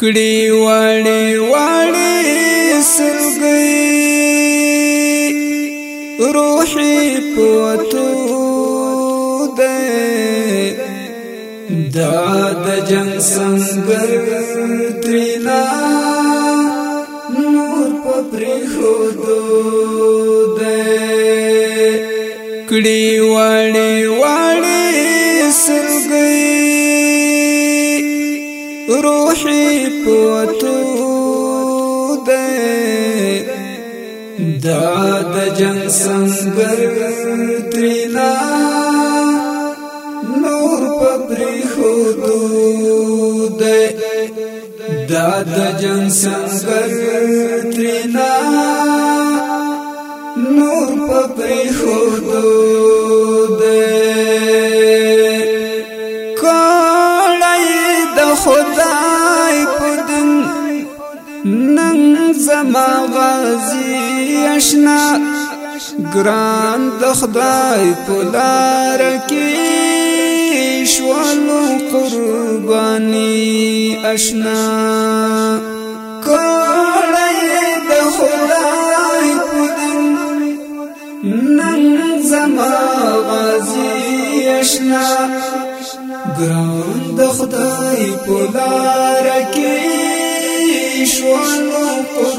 کړي واړي واړي سلګي روحي پوتو ده دا د جنگ سنگر ترینا نور په پرخو ده کړي واړي واړي روحي پوتو ده دا د جن سنگر ترینا نور پبري خودو ده دا د جن سنگر ترینا نور پبري خودو زما غازی اشنا ګران د خدای په لار کې شوالو قرباني اشنا کړه د خدای په دین نن زما غازی اشنا ګران د خدای په لار کې شوانو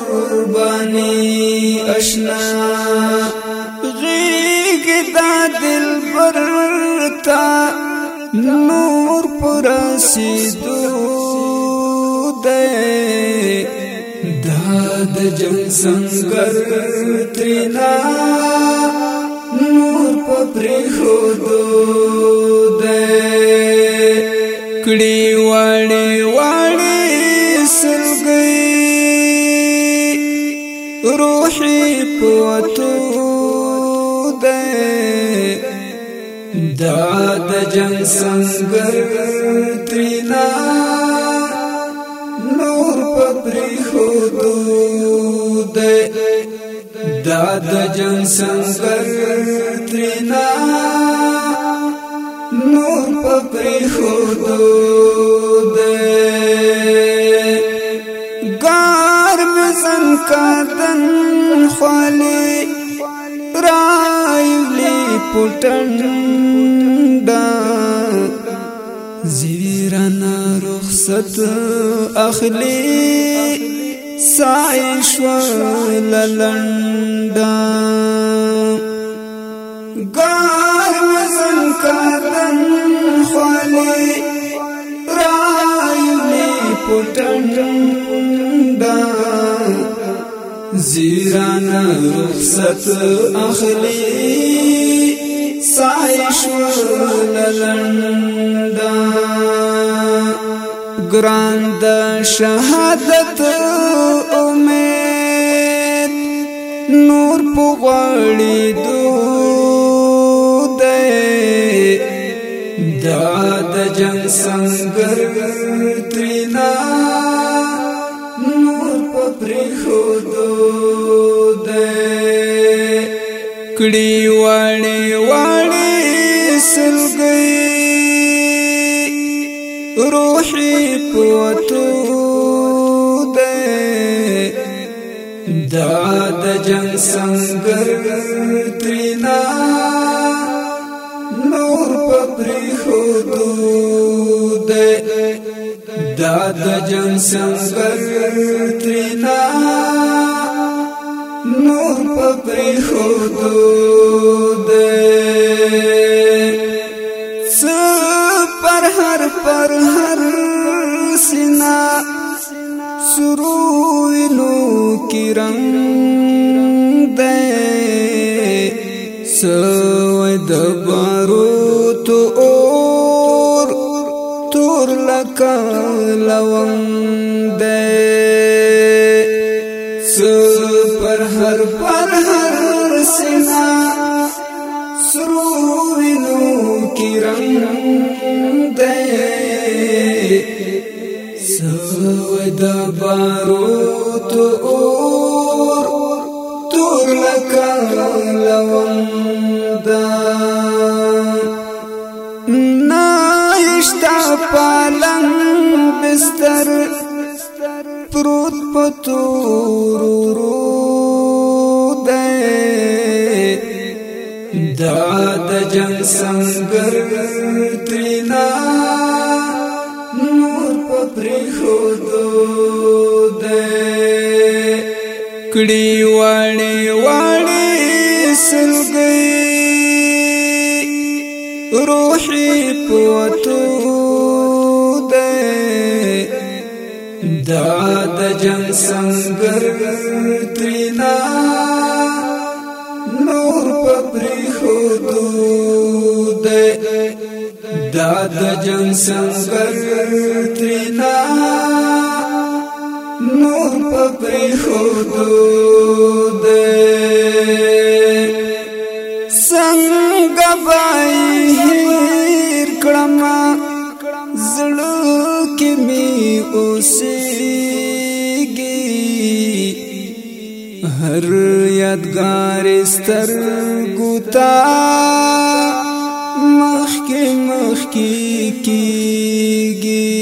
قرباني اشنا غیق دا دل برتا نور پراسی دو دے داد جن سنگر ترینا نور پپری خودو دے کڑی وڑی وڑی دا د جنگ سنگر ترینا نور پپری خودو دے دا د جنگ سنگر ترینا نور پپری خودو دے گار مزن کادن خالی رائیولی پوٹن زیرانا رخصت اخلی سائش وللندا گار وزن کردن خالی رای می پټندا زیرانا رخصت اخلی سائش وللندا ګران د شهادت امید نور په غړې دود دا د جنگ سنگر ترینا نور په پرخو دود کړي وړي وړي روحي پروتو ده دا د جنگ سنگر ترینا نور پپری خودو ده دا د جنگ سنگر ترینا نور پپری خودو ده پر هر پر سینا سرو وینو کی رنگ دے سو د بارو تو اور تور لکا لوند دے سو پر هر پر هر سینا سرو وینو کی رنگ دے زو د بارو تو اور تور لکا لوندا نایشتا پالن بستر پروت پتور رو دے دا د جنگ سنگر ترینا پرخودو د کړي وړي وړي سلګي روحي پوتو د دا د جن سنگر ترینا نور پرخودو د دا د جنگ سنگر ترینا نور پپری خودو دے سنگ بائی ہیر کڑما زلو کی می اوسیگی ہر یادگار استر گتا مخکم کې کېږي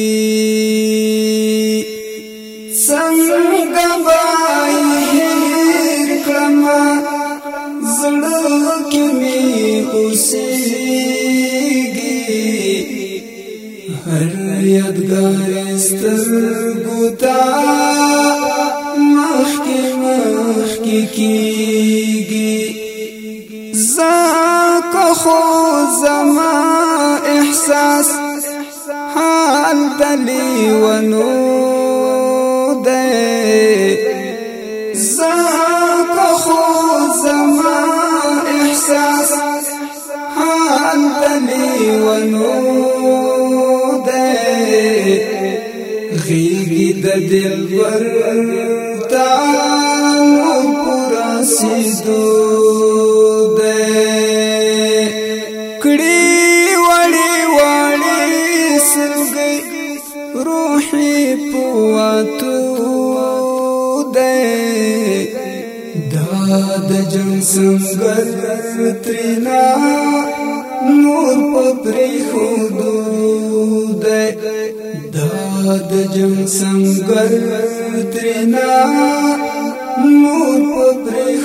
څنګه وای هېر کړم زړه کې مې اوسېږي هر یادګار سترګو ته مخکې مخکې کېږي زه که خو زمان احساس حال دلی ونو دے زہا کو احساس حال دلی ونو دے غیری دل پر تانو پورا د جن سنگر ترینا نور پپری خودو د دا د جن سنگر ترینا نور پپری